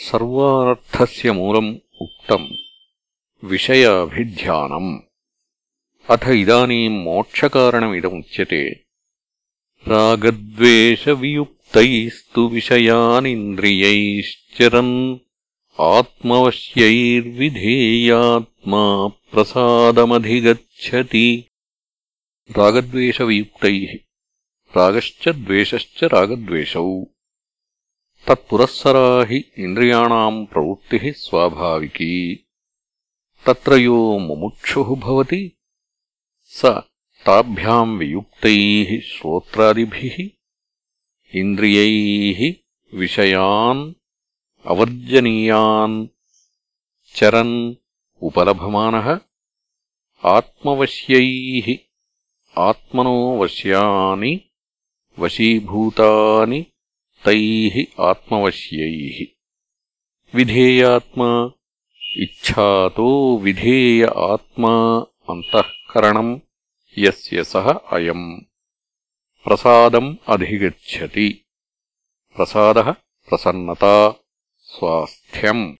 सर्वार्थस्य मूलम् उक्तम्। विषयाभिध्यानम्। अथ इदानीम् मोक्षकारणमिदमुच्यते। रागद्वेषवियुक्तैस्तु विषयानिन्द्रियैश्चरन् आत्मवश्यैर्विधेयात्मा प्रसादमधिगच्छति। रागद्वेषवियुक्तैः। रागश्च द्वेषश्च रागद्वेषौ तत्पुरःसरा हि इन्द्रियाणाम् प्रवृत्तिः स्वाभाविकी। तत्र यो मुमुक्षुः भवति। स ताभ्याम् वियुक्तैः श्रोत्रादिभिः। इन्द्रियैः विषयान् अवर्जनीयान् चरन् उपलभमानः। आत्मवश्यैः आत्मनो वश्यानि वशीभूतानि తైః ఆత్మవశ్యైః. విధేయాత్మా ఇచ్ఛాతో విధేయ ఆత్మా అంతఃకరణం యస్య సహ అయం. ప్రసాదం అధిగచ్చతి. ప్రసాద ప్రసన్నత స్వాస్థ్యం.